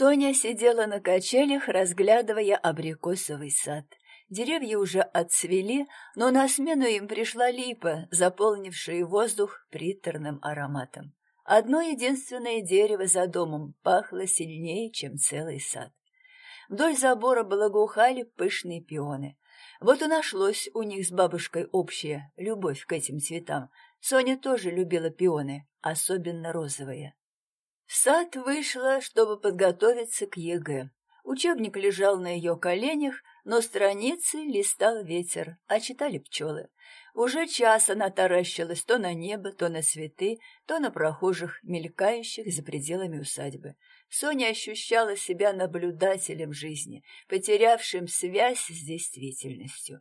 Соня сидела на качелях, разглядывая абрикосовый сад. Деревья уже отцвели, но на смену им пришла липа, заполнившая воздух приторным ароматом. Одно единственное дерево за домом пахло сильнее, чем целый сад. Вдоль забора благоухали пышные пионы. Вот и нашлось у них с бабушкой общая любовь к этим цветам. Соня тоже любила пионы, особенно розовые. В сад вышла, чтобы подготовиться к ЕГЭ. Учебник лежал на ее коленях, но страницы листал ветер, а читали пчелы. Уже час она таращилась то на небо, то на цветы, то на прохожих, мелькающих за пределами усадьбы. Соня ощущала себя наблюдателем жизни, потерявшим связь с действительностью.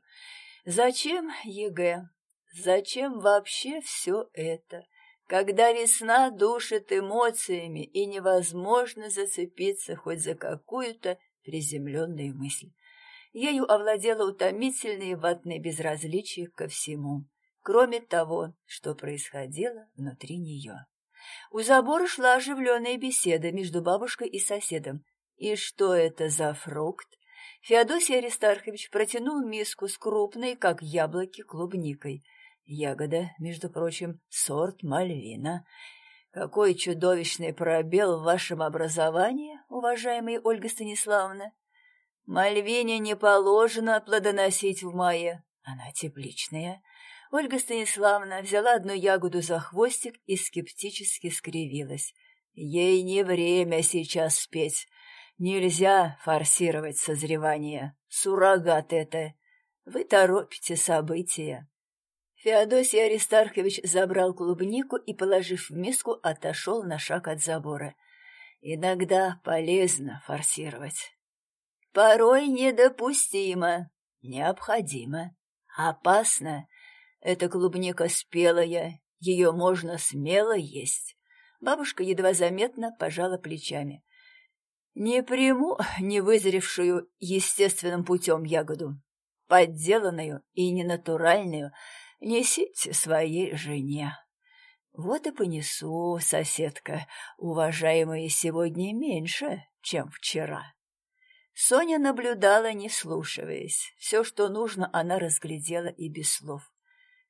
Зачем ЕГЭ? Зачем вообще все это? Когда весна душит эмоциями и невозможно зацепиться хоть за какую-то приземленную мысль. Ею овладело утомительное ватное безразличие ко всему, кроме того, что происходило внутри нее. У забора шла оживленная беседа между бабушкой и соседом. И что это за фрукт? Феодосий Аристархович протянул миску с крупной, как яблоки, клубникой — Ягода, между прочим, сорт мальвина. Какой чудовищный пробел в вашем образовании, уважаемая Ольга Станиславовна. Мальвине не положено плодоносить в мае. Она тепличная. Ольга Станиславовна взяла одну ягоду за хвостик и скептически скривилась. Ей не время сейчас спеть. Нельзя форсировать созревание. Суррогат это. Вы торопите события. Феодосий Аристархович забрал клубнику и, положив в миску, отошел на шаг от забора. Иногда полезно форсировать. Порой недопустимо, необходимо, опасно. Эта клубника спелая, ее можно смело есть. Бабушка едва заметно пожала плечами. Не приму невызревшую естественным путем ягоду, подделанную и ненатуральную, Несите своей жене. Вот и понесу, соседка, уважаемая сегодня меньше, чем вчера. Соня наблюдала, не слушаясь. Все, что нужно, она разглядела и без слов.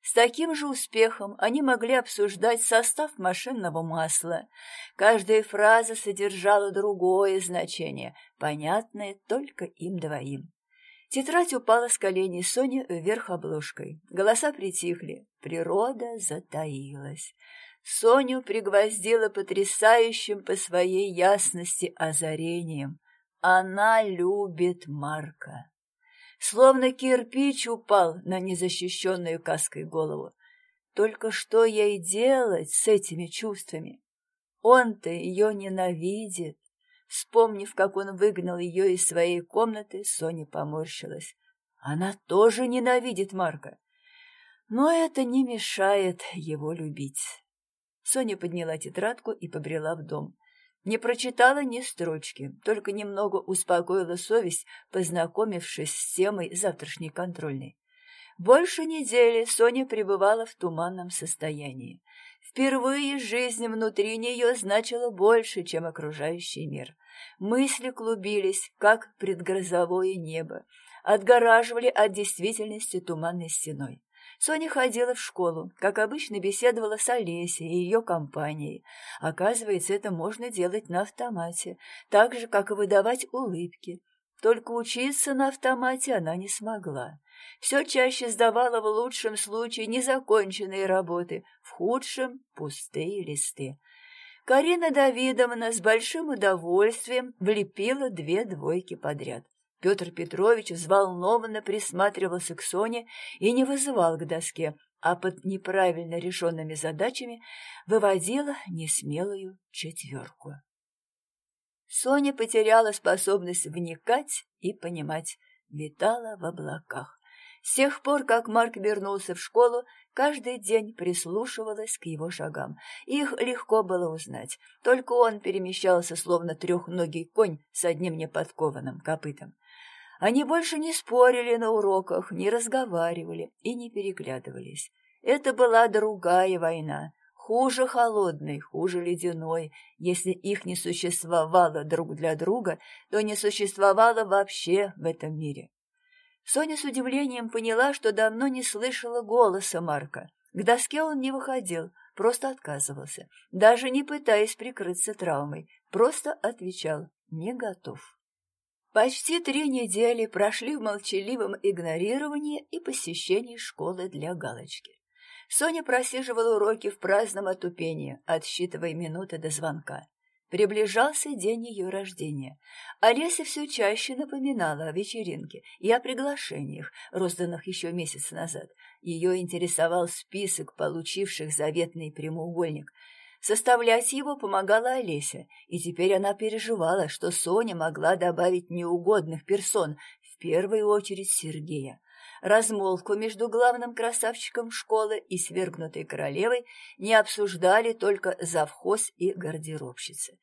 С таким же успехом они могли обсуждать состав машинного масла. Каждая фраза содержала другое значение, понятное только им двоим. Тетрадь упала с коленей Сони вверх обложкой. Голоса притихли. Природа затаилась. Соню пригвоздила потрясающим по своей ясности озарением. Она любит Марка. Словно кирпич упал на незащищенную каской голову. Только что ей делать с этими чувствами? Он-то ее ненавидит. Вспомнив, как он выгнал ее из своей комнаты, Соня поморщилась. Она тоже ненавидит Марка. Но это не мешает его любить. Соня подняла тетрадку и побрела в дом. Не прочитала ни строчки, только немного успокоила совесть, познакомившись с темой завтрашней контрольной. Больше недели Соня пребывала в туманном состоянии. Впервые жизнь внутри нее значила больше, чем окружающий мир. Мысли клубились, как предгрозовое небо, отгораживали от действительности туманной стеной. Соня ходила в школу, как обычно беседовала с Олесей и ее компанией. Оказывается, это можно делать на автомате, так же, как и выдавать улыбки. Только учиться на автомате она не смогла. Все чаще сдавала в лучшем случае незаконченные работы, в худшем — пустые листы. Карина Давидовна с большим удовольствием влепила две двойки подряд. Петр Петрович взволнованно присматривался к Соне и не вызывал к доске, а под неправильно решенными задачами выводила несмелую четверку. Соня потеряла способность вникать и понимать, витала в облаках. С тех пор, как Марк вернулся в школу, каждый день прислушивалась к его шагам. Их легко было узнать. Только он перемещался, словно трехногий конь с одним неподкованным копытом. Они больше не спорили на уроках, не разговаривали и не переглядывались. Это была другая война, хуже холодной, хуже ледяной. Если их не существовало друг для друга, то не существовало вообще в этом мире. Соня с удивлением поняла, что давно не слышала голоса Марка. К доске он не выходил, просто отказывался, даже не пытаясь прикрыться травмой, просто отвечал «не готов». Почти три недели прошли в молчаливом игнорировании и посещении школы для галочки. Соня просиживала уроки в праздном отупении, отсчитывая минуты до звонка. Приближался день ее рождения. Олеся все чаще напоминала о вечеринке и о приглашениях, розданных еще месяц назад. Ее интересовал список получивших заветный прямоугольник. Составлять его помогала Олеся, и теперь она переживала, что Соня могла добавить неугодных персон, в первую очередь Сергея. Размолвку между главным красавчиком школы и свергнутой королевой не обсуждали только завхоз и гардеробщицы.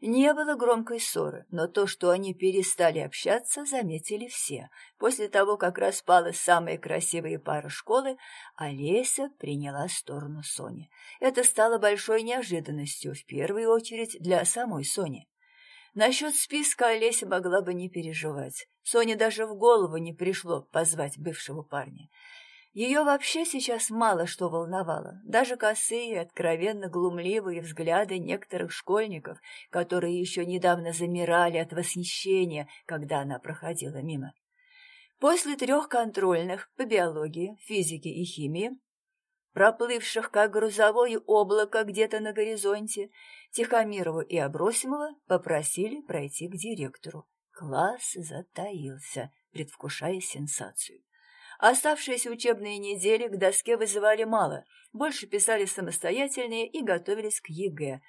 Не было громкой ссоры, но то, что они перестали общаться, заметили все. После того, как распалась самая красивая пара школы, Олеся приняла сторону Сони. Это стало большой неожиданностью, в первую очередь для самой Сони. Насчет списка Олеся могла бы не переживать. Соне даже в голову не пришло позвать бывшего парня. Ее вообще сейчас мало что волновало, даже косые, откровенно глумливые взгляды некоторых школьников, которые еще недавно замирали от восхищения, когда она проходила мимо. После трех контрольных по биологии, физике и химии, проплывших как грузовое облако где-то на горизонте, Тихомирову и Абросимова попросили пройти к директору. Класс затаился, предвкушая сенсацию. Оставшиеся учебные недели к доске вызывали мало, больше писали самостоятельные и готовились к ЕГЭ.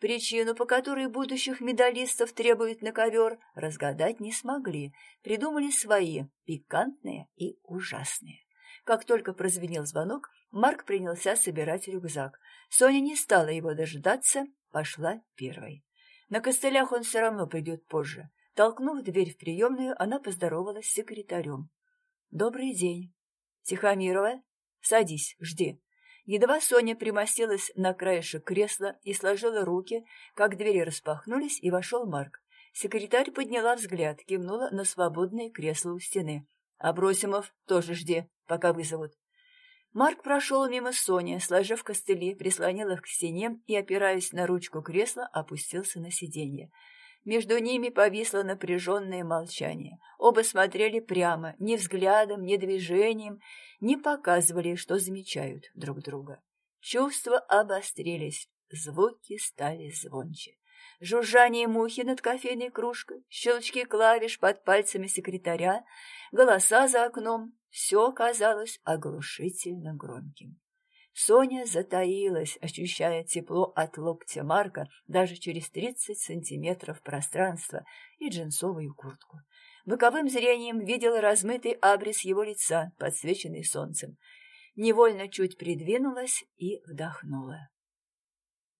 Причину, по которой будущих медалистов требуют на ковер, разгадать не смогли, придумали свои, пикантные и ужасные. Как только прозвенел звонок, Марк принялся собирать рюкзак. Соня не стала его дожидаться, пошла первой. На костылях он все равно придет позже. Толкнув дверь в приемную, она поздоровалась с секретарем. «Добрый день. Тихомирова, садись, жди». Едва Соня примостилась на краешек кресла и сложила руки, как двери распахнулись, и вошел Марк. Секретарь подняла взгляд, кивнула на свободное кресло у стены. «Абросимов, тоже жди, пока вызовут». Марк прошел мимо Сони, сложив костыли, прислонил их к стене и, опираясь на ручку кресла, опустился на сиденье. Между ними повисло напряженное молчание. Оба смотрели прямо, ни взглядом, ни движением, не показывали, что замечают друг друга. Чувства обострились, звуки стали звонче. Жужжание мухи над кофейной кружкой, щелчки клавиш под пальцами секретаря, голоса за окном, все казалось оглушительно громким. Соня затаилась, ощущая тепло от локтя Марка даже через тридцать сантиметров пространства и джинсовую куртку. Боковым зрением видела размытый абрис его лица, подсвеченный солнцем. Невольно чуть придвинулась и вдохнула.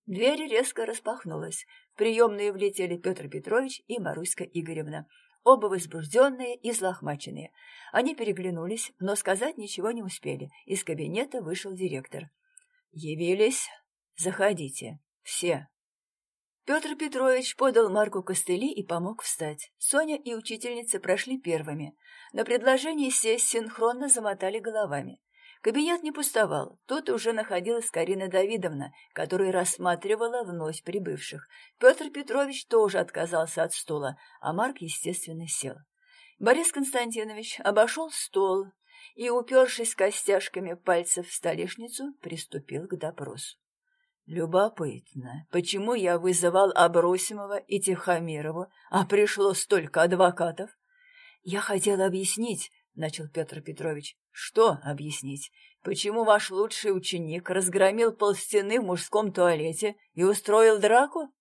Дверь резко распахнулась. В приемную влетели Петр Петрович и Маруська Игоревна оба возбужденные и злохмаченные. Они переглянулись, но сказать ничего не успели. Из кабинета вышел директор. «Явились? Заходите. Все». Петр Петрович подал Марку костыли и помог встать. Соня и учительница прошли первыми. На предложение сесть синхронно замотали головами. Кабинет не пустовал. Тут уже находилась Карина Давидовна, которая рассматривала вновь прибывших. Петр Петрович тоже отказался от стула, а Марк, естественно, сел. Борис Константинович обошел стол и, упершись костяшками пальцев в столешницу, приступил к допросу. Любопытно, почему я вызывал Абросимова и Тихомирова, а пришло столько адвокатов? Я хотел объяснить, начал Петр Петрович. Что объяснить? Почему ваш лучший ученик разгромил полстены в мужском туалете и устроил драку?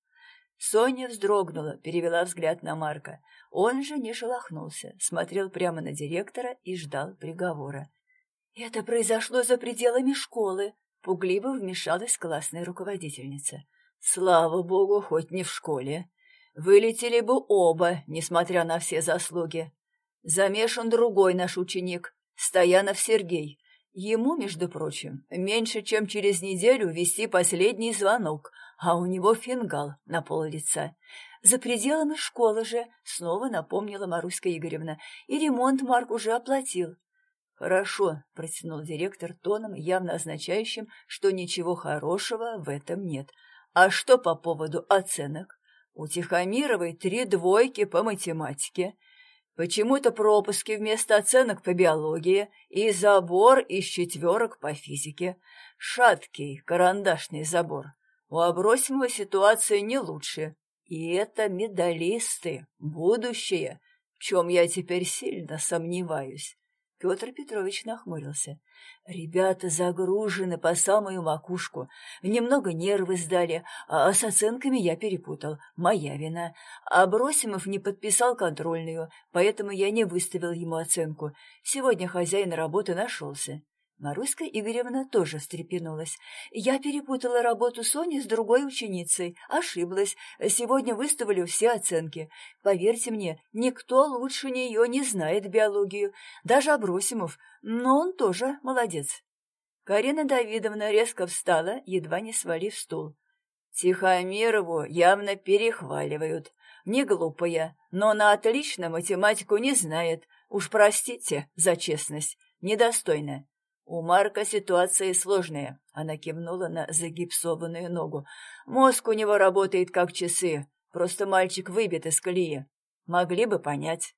Соня вздрогнула, перевела взгляд на Марка. Он же не шелохнулся, смотрел прямо на директора и ждал приговора. «Это произошло за пределами школы», — пугливо вмешалась классная руководительница. «Слава богу, хоть не в школе. Вылетели бы оба, несмотря на все заслуги. Замешан другой наш ученик, Стоянов Сергей. Ему, между прочим, меньше чем через неделю вести последний звонок, а у него фингал на пол лица. За пределами школы же, снова напомнила Маруська Игоревна, и ремонт Марк уже оплатил. «Хорошо», — протянул директор тоном, явно означающим, что ничего хорошего в этом нет. «А что по поводу оценок? У Тихомировой три двойки по математике, почему-то пропуски вместо оценок по биологии и забор из четверок по физике. Шаткий карандашный забор. У Абросимова ситуация не лучше. И это медалисты, будущее, в чем я теперь сильно сомневаюсь. Петр Петрович нахмурился. Ребята загружены по самую макушку. Немного нервы сдали, а с оценками я перепутал. Моя вина. А Бросимов не подписал контрольную, поэтому я не выставил ему оценку. Сегодня хозяин работы нашелся. Маруська Игоревна тоже встрепенулась. «Я перепутала работу Сони с другой ученицей. Ошиблась. Сегодня выставлю все оценки. Поверьте мне, никто лучше нее не знает биологию. Даже Абросимов. Но он тоже молодец». Карина Давидовна резко встала, едва не свалив стул. Тихомирову явно перехваливают. Не глупая, но на отлично математику не знает. Уж простите за честность. Недостойно. «У Марка ситуация сложная», — она кивнула на загипсованную ногу. «Мозг у него работает как часы, просто мальчик выбит из колеи. Могли бы понять».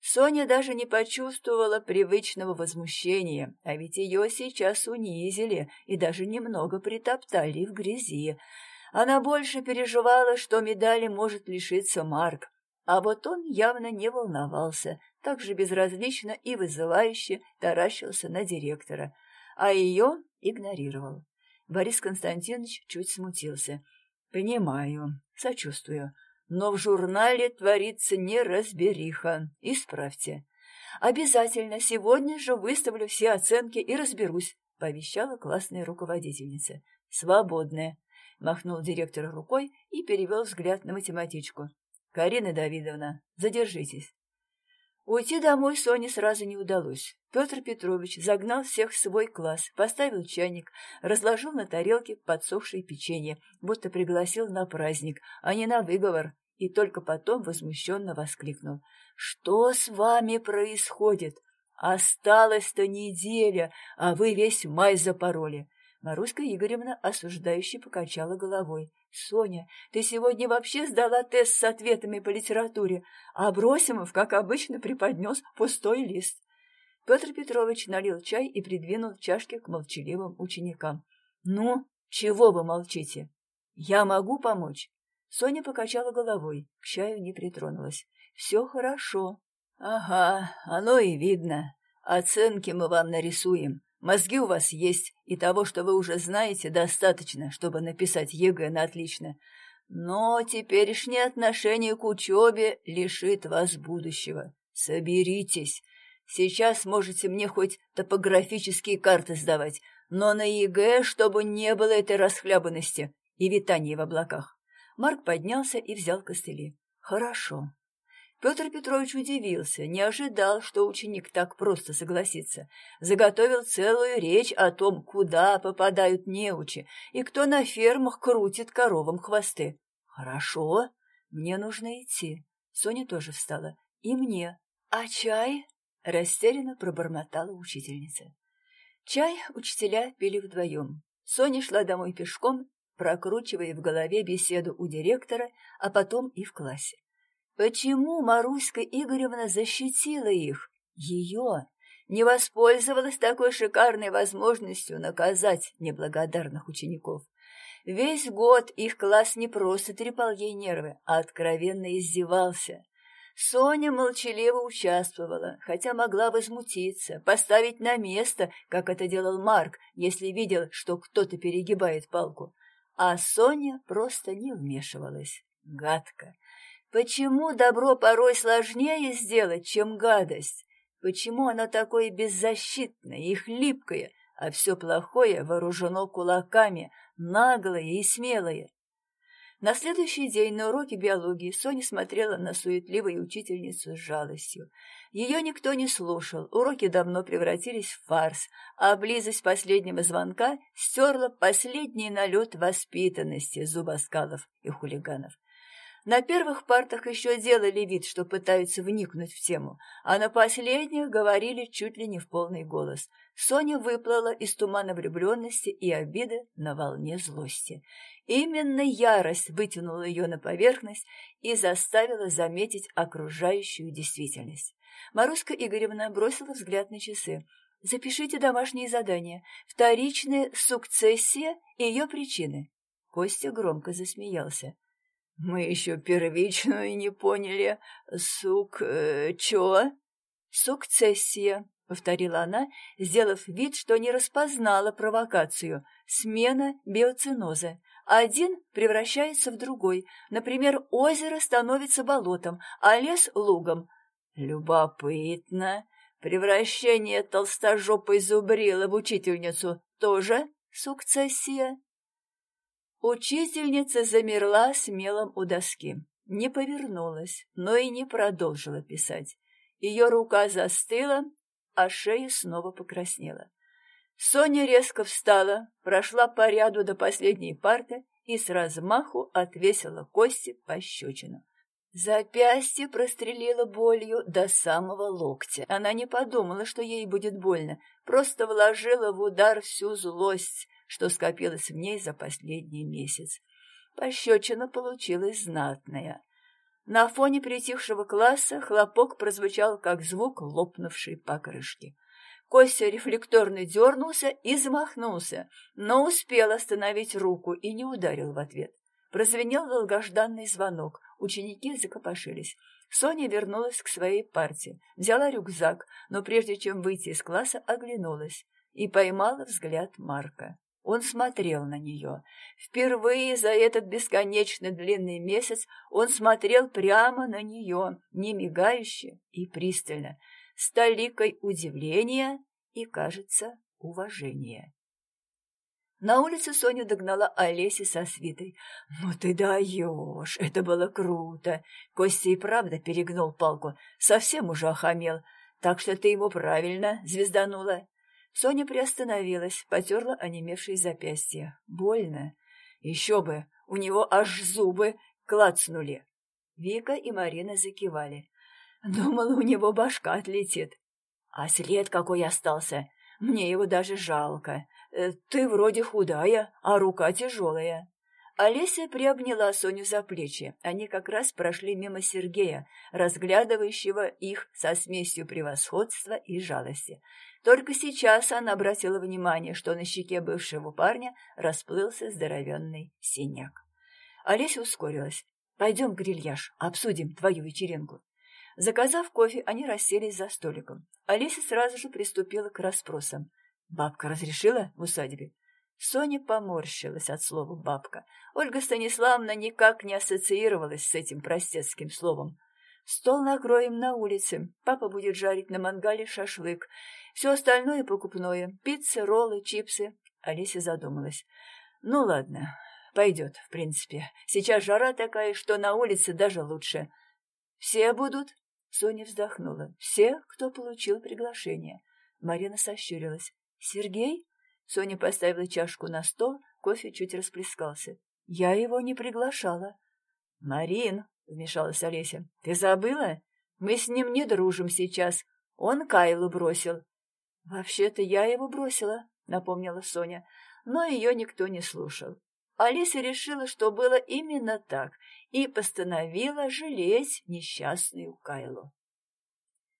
Соня даже не почувствовала привычного возмущения, а ведь ее сейчас унизили и даже немного притоптали в грязи. Она больше переживала, что медали может лишиться Марк, а вот он явно не волновался, так же безразлично и вызывающе таращился на директора, а ее игнорировал. Борис Константинович чуть смутился. «Понимаю, сочувствую, но в журнале творится неразбериха. Исправьте. Обязательно сегодня же выставлю все оценки и разберусь», — пообещала классная руководительница. «Свободная», — махнул директор рукой и перевел взгляд на математичку. «Карина Давидовна, задержитесь». Уйти домой Соне сразу не удалось. Петр Петрович загнал всех в свой класс, поставил чайник, разложил на тарелке подсохшее печенье, будто пригласил на праздник, а не на выговор, и только потом возмущенно воскликнул. «Что с вами происходит? Осталась-то неделя, а вы весь май запороли. Маруська Игоревна осуждающе покачала головой. «Соня, ты сегодня вообще сдала тест с ответами по литературе, а Бросимов, как обычно, преподнес пустой лист». Петр Петрович налил чай и придвинул чашки к молчаливым ученикам. «Ну, чего вы молчите? Я могу помочь?» Соня покачала головой, к чаю не притронулась. «Все хорошо». «Ага, оно и видно. Оценки мы вам нарисуем. Мозги у вас есть, и того, что вы уже знаете, достаточно, чтобы написать ЕГЭ на отлично. Но теперешнее отношение к учебе лишит вас будущего. Соберитесь. Сейчас можете мне хоть топографические карты сдавать, но на ЕГЭ, чтобы не было этой расхлябанности и витания в облаках. Марк поднялся и взял костыли. Хорошо. Петр Петрович удивился, не ожидал, что ученик так просто согласится. Заготовил целую речь о том, куда попадают неучи и кто на фермах крутит коровам хвосты. «Хорошо, мне нужно идти». Соня тоже встала. «И мне. А чай?» — растерянно пробормотала учительница. Чай учителя пили вдвоем. Соня шла домой пешком, прокручивая в голове беседу у директора, а потом и в классе. Почему Маруська Игоревна защитила их? Ее не воспользовалась такой шикарной возможностью наказать неблагодарных учеников. Весь год их класс не просто трепал ей нервы, а откровенно издевался. Соня молчаливо участвовала, хотя могла возмутиться, поставить на место, как это делал Марк, если видел, что кто-то перегибает палку. А Соня просто не вмешивалась. Гадко. Почему добро порой сложнее сделать, чем гадость? Почему оно такое беззащитное и хлипкое, а все плохое вооружено кулаками, наглое и смелое? На следующий день на уроке биологии Соня смотрела на суетливую учительницу с жалостью. Ее никто не слушал, уроки давно превратились в фарс, а близость последнего звонка стерла последний налет воспитанности зубоскалов и хулиганов. На первых партах еще делали вид, что пытаются вникнуть в тему, а на последних говорили чуть ли не в полный голос. Соня выплыла из тумана влюбленности и обиды на волне злости. Именно ярость вытянула ее на поверхность и заставила заметить окружающую действительность. Маруська Игоревна бросила взгляд на часы. «Запишите домашние задания. Вторичная сукцессия и ее причины». Костя громко засмеялся. Мы еще первичную не поняли. Сук... Э, чё? Сукцессия, повторила она, сделав вид, что не распознала провокацию. Смена биоциноза. Один превращается в другой. Например, озеро становится болотом, а лес — лугом. Любопытно. Превращение толстожопой зубрила в учительницу тоже сукцессия? Учительница замерла смелом у доски, не повернулась, но и не продолжила писать. Ее рука застыла, а шея снова покраснела. Соня резко встала, прошла по ряду до последней парты и с размаху отвесила кости пощечину. Запястье прострелило болью до самого локтя. Она не подумала, что ей будет больно, просто вложила в удар всю злость, что скопилось в ней за последний месяц. Пощечина получилась знатная. На фоне притихшего класса хлопок прозвучал, как звук лопнувшей покрышки. Костя рефлекторно дернулся и замахнулся, но успел остановить руку и не ударил в ответ. Прозвенел долгожданный звонок, ученики закопошились. Соня вернулась к своей парте, взяла рюкзак, но прежде чем выйти из класса, оглянулась и поймала взгляд Марка. Он смотрел на нее. Впервые за этот бесконечно длинный месяц он смотрел прямо на нее, не мигающе и пристально, с толикой удивления и, кажется, уважения. На улице Соню догнала Олеся со свитой. «Ну ты даешь! Это было круто!» Костя и правда перегнул палку. Совсем уже охамел. Так что ты ему правильно звезданула. Соня приостановилась, потерла онемевшие запястья. Больно. Еще бы, у него аж зубы клацнули. Вика и Марина закивали. Думала, у него башка отлетит. А след какой остался. Мне его даже жалко. Э, ты вроде худая, а рука тяжелая. Олеся приобняла Соню за плечи. Они как раз прошли мимо Сергея, разглядывающего их со смесью превосходства и жалости. Только сейчас она обратила внимание, что на щеке бывшего парня расплылся здоровенный синяк. Олеся ускорилась. «Пойдем, грильяж, обсудим твою вечеринку». Заказав кофе, они расселись за столиком. Олеся сразу же приступила к расспросам. «Бабка разрешила в усадьбе?» Соня поморщилась от слова «бабка». Ольга Станиславовна никак не ассоциировалась с этим простецким словом. «Стол накроем на улице. Папа будет жарить на мангале шашлык. Все остальное покупное. Пицца, роллы, чипсы. Алиса задумалась. Ну ладно, пойдет, в принципе. Сейчас жара такая, что на улице даже лучше. Все будут? Соня вздохнула. Все, кто получил приглашение. Марина сощурилась. Сергей? Соня поставила чашку на стол, кофе чуть расплескался. Я его не приглашала. Марин, вмешалась Олеся, ты забыла? Мы с ним не дружим сейчас. Он Кайлу бросил. «Вообще-то я его бросила», — напомнила Соня, но ее никто не слушал. Алиса решила, что было именно так, и постановила жалеть несчастную Кайлу.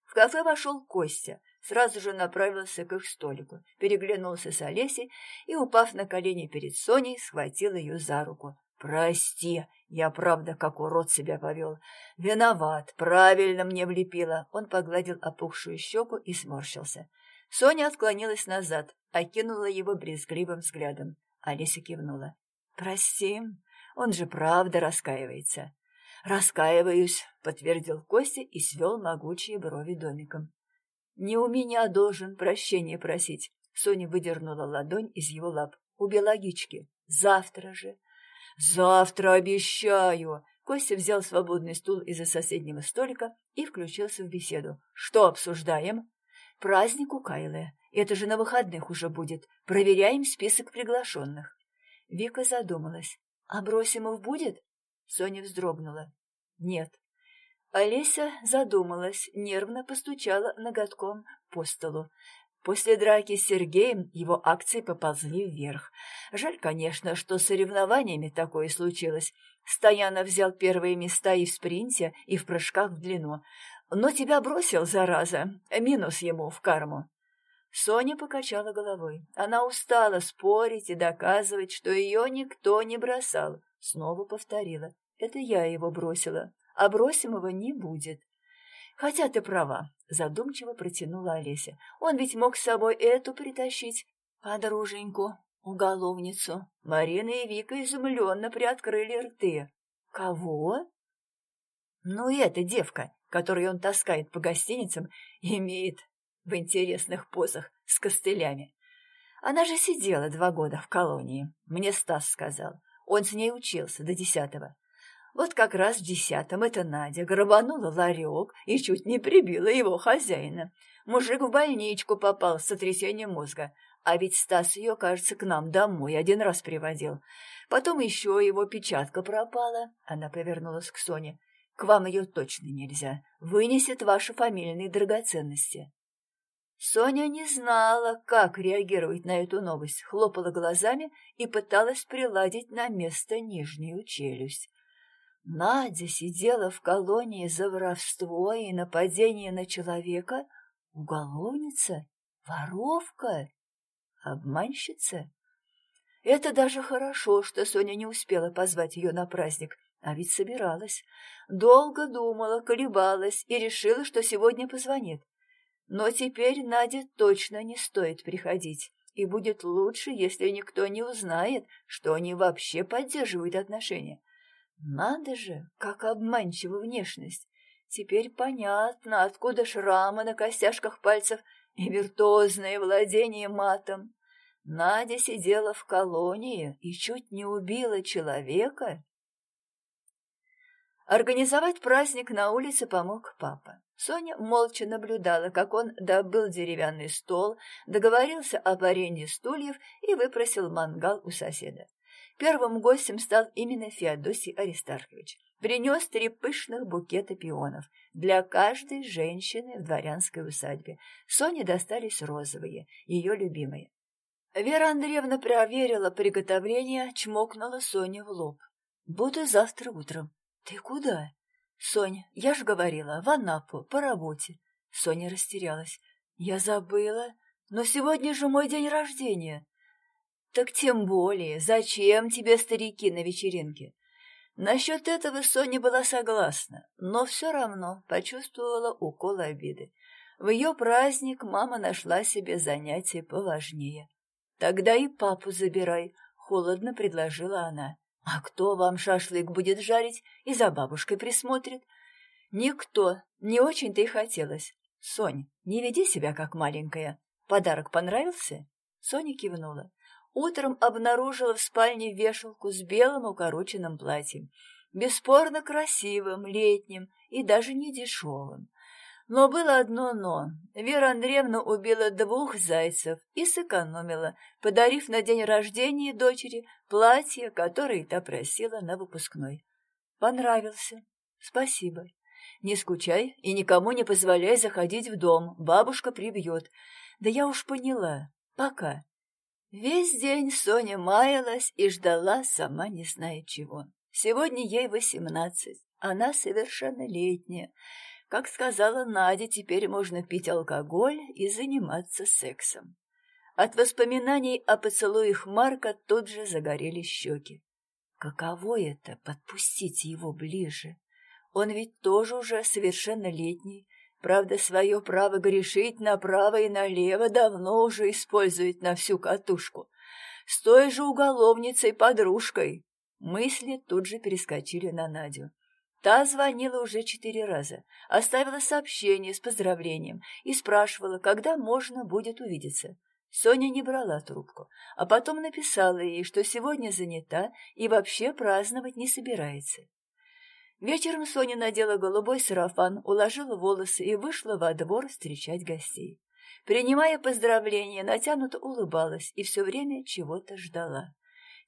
В кафе вошел Костя, сразу же направился к их столику, переглянулся с Олесей и, упав на колени перед Соней, схватил ее за руку. «Прости, я правда как урод себя повел. Виноват, правильно мне влепила». Он погладил опухшую щеку и сморщился. Соня отклонилась назад, окинула его брезгливым взглядом. Алиса кивнула. «Прости, он же правда раскаивается». «Раскаиваюсь», — подтвердил Костя и свел могучие брови домиком. «Не у меня должен прощения просить», — Соня выдернула ладонь из его лап. «У биологички. Завтра же». «Завтра обещаю!» Костя взял свободный стул из-за соседнего столика и включился в беседу. «Что обсуждаем?» «Праздник у Кайлы. Это же на выходных уже будет. Проверяем список приглашенных». Вика задумалась. «А Бросимов будет?» Соня вздрогнула. «Нет». Олеся задумалась, нервно постучала ноготком по столу. После драки с Сергеем его акции поползли вверх. Жаль, конечно, что с соревнованиями такое случилось. Стоянов взял первые места и в спринте, и в прыжках в длину. Но тебя бросил, зараза. Минус ему в карму. Соня покачала головой. Она устала спорить и доказывать, что ее никто не бросал. Снова повторила. Это я его бросила, а бросимого не будет. Хотя ты права, задумчиво протянула Олеся. Он ведь мог с собой эту притащить, подруженьку, уголовницу. Марина и Вика изумленно приоткрыли рты. Кого? Ну, эта девка, которую он таскает по гостиницам, имеет в интересных позах с костылями. Она же сидела два года в колонии, мне Стас сказал. Он с ней учился до десятого. Вот как раз в десятом эта Надя грабанула ларек и чуть не прибила его хозяина. Мужик в больничку попал с сотрясением мозга, а ведь Стас ее, кажется, к нам домой один раз приводил. Потом еще его печатка пропала. Она повернулась к Соне. К вам ее точно нельзя. Вынесет ваши фамильные драгоценности. Соня не знала, как реагировать на эту новость, хлопала глазами и пыталась приладить на место нижнюю челюсть. Надя сидела в колонии за воровство и нападение на человека? Уголовница? Воровка? Обманщица? Это даже хорошо, что Соня не успела позвать ее на праздник, а ведь собиралась. Долго думала, колебалась и решила, что сегодня позвонит. Но теперь Наде точно не стоит приходить, и будет лучше, если никто не узнает, что они вообще поддерживают отношения. Надо же, как обманчива внешность. Теперь понятно, откуда шрамы на костяшках пальцев и виртуозное владение матом. Надя сидела в колонии и чуть не убила человека. Организовать праздник на улице помог папа. Соня молча наблюдала, как он добыл деревянный стол, договорился об аренде стульев и выпросил мангал у соседа. Первым гостем стал именно Феодосий Аристархович. Принес три пышных букета пионов для каждой женщины в дворянской усадьбе. Соне достались розовые, ее любимые. Вера Андреевна проверила приготовление, чмокнула Соню в лоб. «Буду завтра утром». «Ты куда?» «Соня, я же говорила, в Анапу, по работе». Соня растерялась. «Я забыла, но сегодня же мой день рождения». «Так тем более, зачем тебе старики на вечеринке?» Насчет этого Соня была согласна, но все равно почувствовала укол обиды. В ее праздник мама нашла себе занятие поважнее. «Тогда и папу забирай», — холодно предложила она. «А кто вам шашлык будет жарить и за бабушкой присмотрит?» «Никто. Не очень-то и хотелось. Сонь, не веди себя как маленькая. Подарок понравился?» Соня кивнула. Утром обнаружила в спальне вешалку с белым укороченным платьем. Бесспорно красивым, летним и даже не дешевым. Но было одно «но». Вера Андреевна убила двух зайцев и сэкономила, подарив на день рождения дочери платье, которое та просила на выпускной. Понравился. Спасибо. Не скучай и никому не позволяй заходить в дом, бабушка прибьет. Да я уж поняла. Пока. Весь день Соня маялась и ждала, сама не зная чего. Сегодня ей восемнадцать, она совершеннолетняя. Как сказала Надя, теперь можно пить алкоголь и заниматься сексом. От воспоминаний о поцелуях Марка тут же загорели щеки. Каково это — подпустить его ближе? Он ведь тоже уже совершеннолетний, правда, свое право грешить направо и налево давно уже использует на всю катушку. С той же уголовницей-подружкой. Мысли тут же перескочили на Надю. Та звонила уже четыре раза, оставила сообщение с поздравлением и спрашивала, когда можно будет увидеться. Соня не брала трубку, а потом написала ей, что сегодня занята и вообще праздновать не собирается. Вечером Соня надела голубой сарафан, уложила волосы и вышла во двор встречать гостей. Принимая поздравления, натянуто улыбалась и все время чего-то ждала.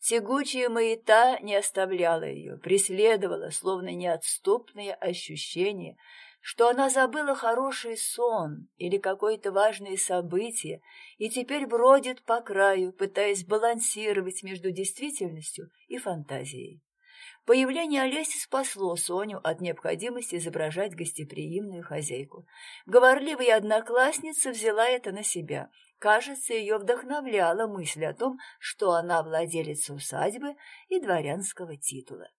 Тягучая маята не оставляла ее, преследовала, словно неотступное ощущение, что она забыла хороший сон или какое-то важное событие и теперь бродит по краю, пытаясь балансировать между действительностью и фантазией. Появление Олеси спасло Соню от необходимости изображать гостеприимную хозяйку. Говорливая одноклассница взяла это на себя. Кажется, ее вдохновляла мысль о том, что она владелица усадьбы и дворянского титула.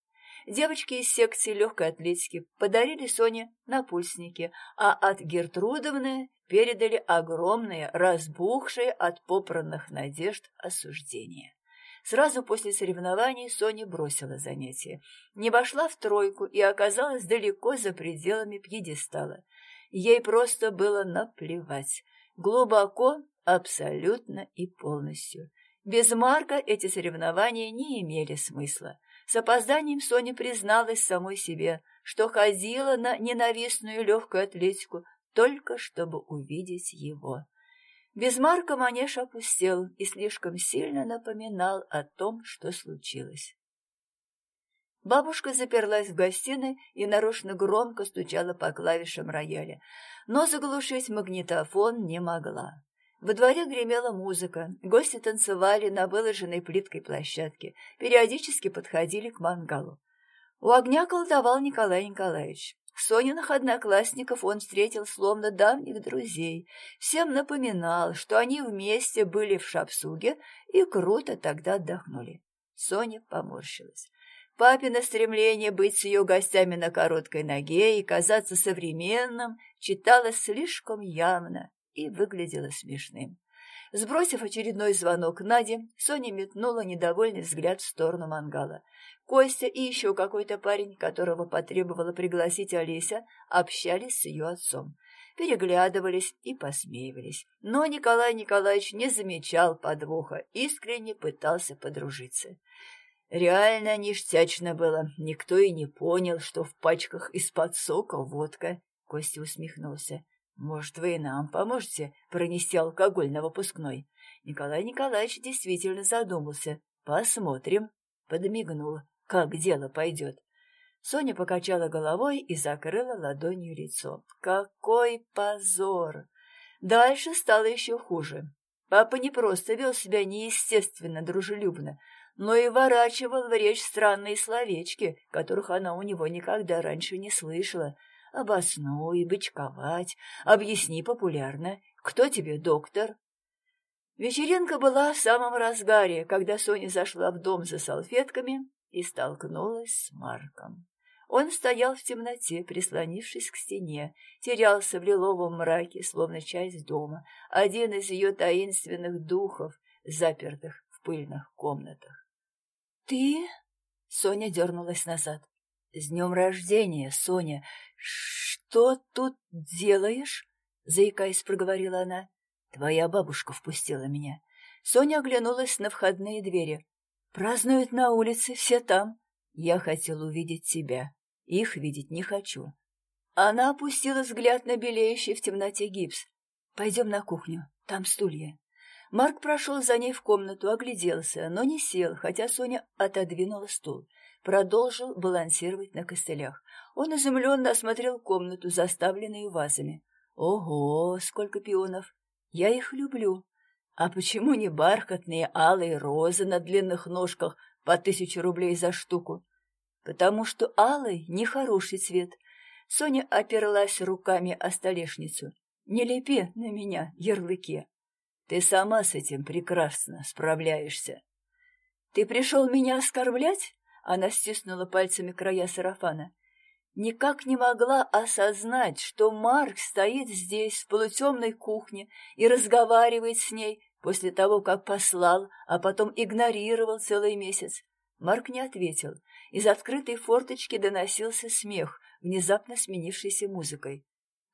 Девочки из секции легкой атлетики подарили Соне напульсники, а от Гертрудовны передали огромные, разбухшие от попранных надежд осуждения. Сразу после соревнований Соня бросила занятия, не вошла в тройку и оказалась далеко за пределами пьедестала. Ей просто было наплевать. Глубоко, абсолютно и полностью. Без Марка эти соревнования не имели смысла. С опозданием Соня призналась самой себе, что ходила на ненавистную легкую атлетику только чтобы увидеть его. Без Марка манеж опустел и слишком сильно напоминал о том, что случилось. Бабушка заперлась в гостиной и нарочно громко стучала по клавишам рояля, но заглушить магнитофон не могла. Во дворе гремела музыка, гости танцевали на выложенной плиткой площадке, периодически подходили к мангалу. У огня колдовал Николай Николаевич. Сониных одноклассников он встретил словно давних друзей, всем напоминал, что они вместе были в Шапсуге и круто тогда отдохнули. Соня поморщилась. Папино стремление быть с ее гостями на короткой ноге и казаться современным читалось слишком явно и выглядело смешным. Сбросив очередной звонок Наде, Соня метнула недовольный взгляд в сторону мангала. Костя и еще какой-то парень, которого потребовала пригласить Олеся, общались с ее отцом. Переглядывались и посмеивались. Но Николай Николаевич не замечал подвоха, искренне пытался подружиться. Реально ништячно было. Никто и не понял, что в пачках из-под сока водка. Костя усмехнулся. «Может, вы и нам поможете пронести алкоголь на выпускной?» Николай Николаевич действительно задумался. «Посмотрим». Подмигнул как дело пойдет. Соня покачала головой и закрыла ладонью лицо. Какой позор! Дальше стало еще хуже. Папа не просто вел себя неестественно дружелюбно, но и ворачивал в речь странные словечки, которых она у него никогда раньше не слышала. «Обоснуй, бычковать, объясни популярно. Кто тебе доктор?» Вечеринка была в самом разгаре, когда Соня зашла в дом за салфетками и столкнулась с Марком. Он стоял в темноте, прислонившись к стене, терялся в лиловом мраке, словно часть дома, один из ее таинственных духов, запертых в пыльных комнатах. «Ты?» — Соня дернулась назад. «С днем рождения, Соня! Что тут делаешь?» — заикаясь, проговорила она. «Твоя бабушка впустила меня». Соня оглянулась на входные двери. Празднуют на улице, все там. Я хотел увидеть тебя. Их видеть не хочу. Она опустила взгляд на белеющий в темноте гипс. Пойдем на кухню, там стулья. Марк прошел за ней в комнату, огляделся, но не сел, хотя Соня отодвинула стул. Продолжил балансировать на костылях. Он изумленно осмотрел комнату, заставленную вазами. Ого, сколько пионов! Я их люблю. А почему не бархатные алые розы на длинных ножках по тысяче рублей за штуку? Потому что алый — нехороший цвет. Соня оперлась руками о столешницу. Не лепи на меня ярлыки. Ты сама с этим прекрасно справляешься. Ты пришел меня оскорблять? Она стиснула пальцами края сарафана никак не могла осознать, что Марк стоит здесь, в полутемной кухне, и разговаривает с ней после того, как послал, а потом игнорировал целый месяц. Марк не ответил. Из открытой форточки доносился смех, внезапно сменившийся музыкой.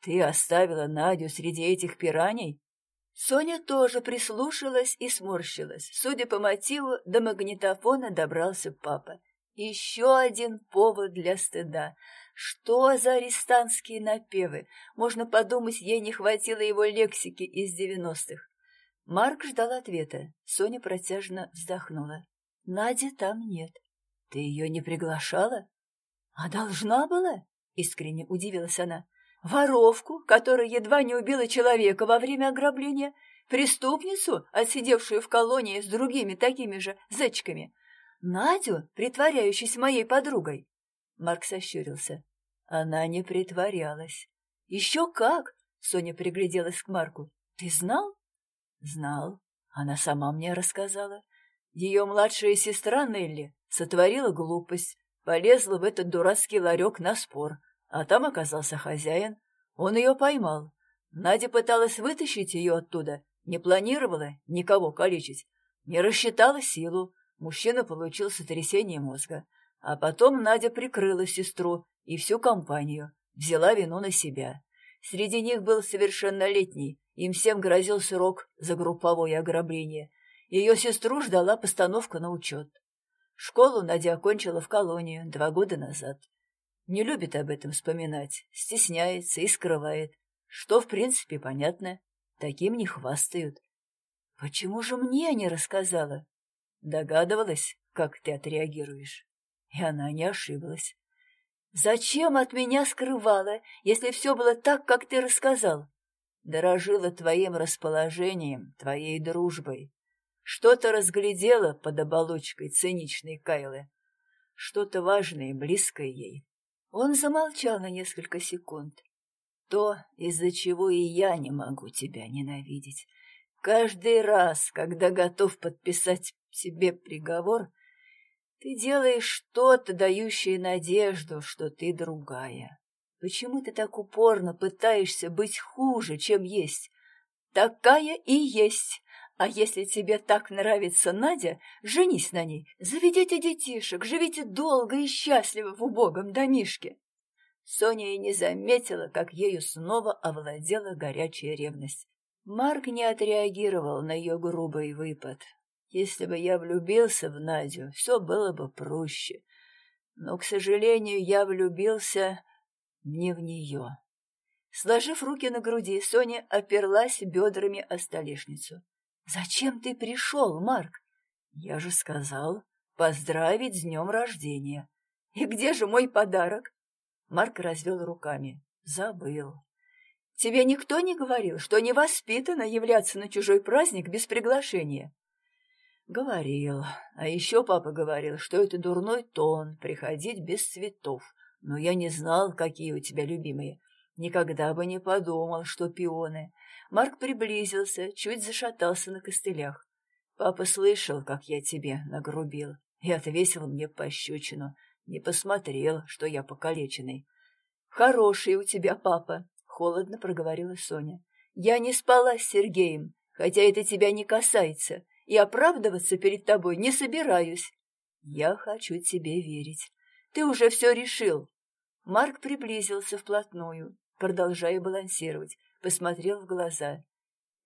«Ты оставила Надю среди этих пираний?» Соня тоже прислушалась и сморщилась. Судя по мотиву, до магнитофона добрался папа. Еще один повод для стыда. Что за арестантские напевы? Можно подумать, ей не хватило его лексики из девяностых. Марк ждал ответа. Соня протяжно вздохнула. Нади там нет. Ты ее не приглашала? А должна была? Искренне удивилась она. Воровку, которая едва не убила человека во время ограбления, преступницу, отсидевшую в колонии с другими такими же зечками, Надю, притворяющуюся моей подругой. Марк сощурился. Она не притворялась. Еще как? Соня пригляделась к Марку. Ты знал? Знал. Она сама мне рассказала. Ее младшая сестра Нелли сотворила глупость, полезла в этот дурацкий ларек на спор, а там оказался хозяин. Он ее поймал. Надя пыталась вытащить ее оттуда, не планировала никого калечить, не рассчитала силу. Мужчина получил сотрясение мозга. А потом Надя прикрыла сестру и всю компанию, взяла вину на себя. Среди них был совершеннолетний, им всем грозил срок за групповое ограбление. Ее сестру ждала постановка на учет. Школу Надя окончила в колонию два года назад. Не любит об этом вспоминать, стесняется и скрывает, что, в принципе, понятно. Таким не хвастают. Почему же мне не рассказала? Догадывалась, как ты отреагируешь. И она не ошиблась. Зачем от меня скрывала, если все было так, как ты рассказал? Дорожила твоим расположением, твоей дружбой. Что-то разглядела под оболочкой циничной Кайлы. Что-то важное и близкое ей. Он замолчал на несколько секунд. То, из-за чего и я не могу тебя ненавидеть. Каждый раз, когда готов подписать себе приговор, ты делаешь что-то, дающее надежду, что ты другая. Почему ты так упорно пытаешься быть хуже, чем есть? Такая и есть. А если тебе так нравится Надя, женись на ней, заведите детишек, живите долго и счастливо в убогом домишке. Соня и не заметила, как ею снова овладела горячая ревность. Марк не отреагировал на ее грубый выпад. Если бы я влюбился в Надю, все было бы проще. Но, к сожалению, я влюбился не в нее. Сложив руки на груди, Соня оперлась бедрами о столешницу. «Зачем ты пришел, Марк?» «Я же сказал, поздравить с днем рождения». «И где же мой подарок?» Марк развел руками. «Забыл». «Тебе никто не говорил, что невоспитанно являться на чужой праздник без приглашения?» Говорил. А еще папа говорил, что это дурной тон приходить без цветов. Но я не знал, какие у тебя любимые. Никогда бы не подумал, что пионы. Марк приблизился, чуть зашатался на костылях. Папа слышал, как я тебе нагрубил, и отвесил мне пощечину. Не посмотрел, что я покалеченный. «Хороший у тебя папа», — холодно проговорила Соня. «Я не спала с Сергеем, хотя это тебя не касается и оправдываться перед тобой не собираюсь. Я хочу тебе верить. Ты уже все решил. Марк приблизился вплотную, продолжая балансировать, посмотрел в глаза.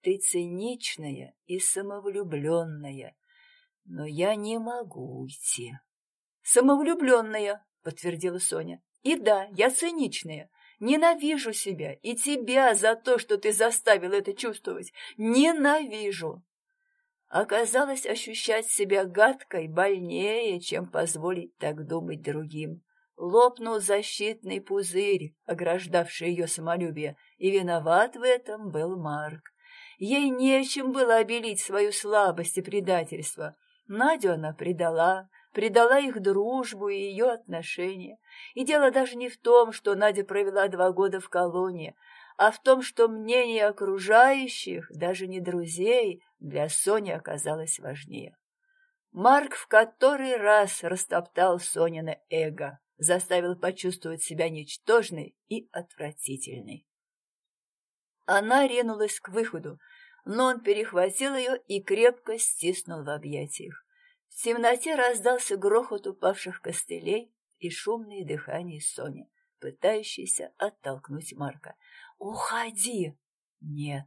Ты циничная и самовлюбленная, но я не могу уйти. Самовлюбленная, подтвердила Соня. И да, я циничная. Ненавижу себя и тебя за то, что ты заставил это чувствовать. Ненавижу. Оказалось, ощущать себя гадкой больнее, чем позволить так думать другим. Лопнул защитный пузырь, ограждавший ее самолюбие, и виноват в этом был Марк. Ей нечем было обелить свою слабость и предательство. Надю она предала, предала их дружбу и ее отношения. И дело даже не в том, что Надя провела два года в колонии, а в том, что мнение окружающих, даже не друзей, для Сони оказалось важнее. Марк в который раз растоптал Сонина эго, заставил почувствовать себя ничтожной и отвратительной. Она ринулась к выходу, но он перехватил ее и крепко стиснул в объятиях. В темноте раздался грохот упавших костылей и шумное дыхание Сони, пытающейся оттолкнуть Марка. «Уходи!» «Нет».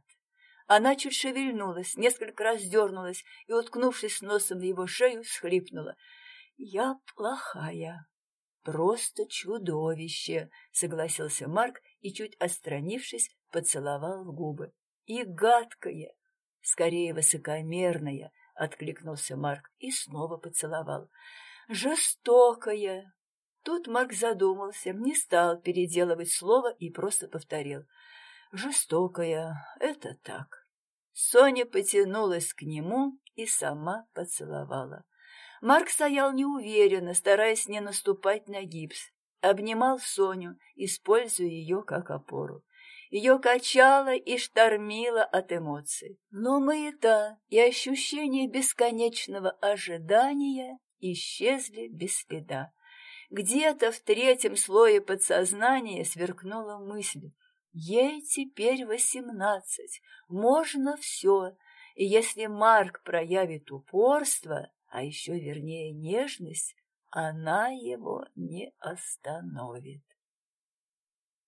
Она чуть шевельнулась, несколько раз дернулась и, уткнувшись носом в его шею, схлипнула. «Я плохая, просто чудовище», — согласился Марк и, чуть отстранившись, поцеловал в губы. «И гадкое, скорее высокомерное», — откликнулся Марк и снова поцеловал. «Жестокое». Тут Марк задумался, не стал переделывать слово и просто повторил. «Жестокая, это так». Соня потянулась к нему и сама поцеловала. Марк стоял неуверенно, стараясь не наступать на гипс. Обнимал Соню, используя ее как опору. Ее качало и штормило от эмоций. Но маята и ощущение бесконечного ожидания исчезли без следа. Где-то в третьем слое подсознания сверкнула мысль. Ей теперь восемнадцать, можно все, и если Марк проявит упорство, а еще вернее нежность, она его не остановит.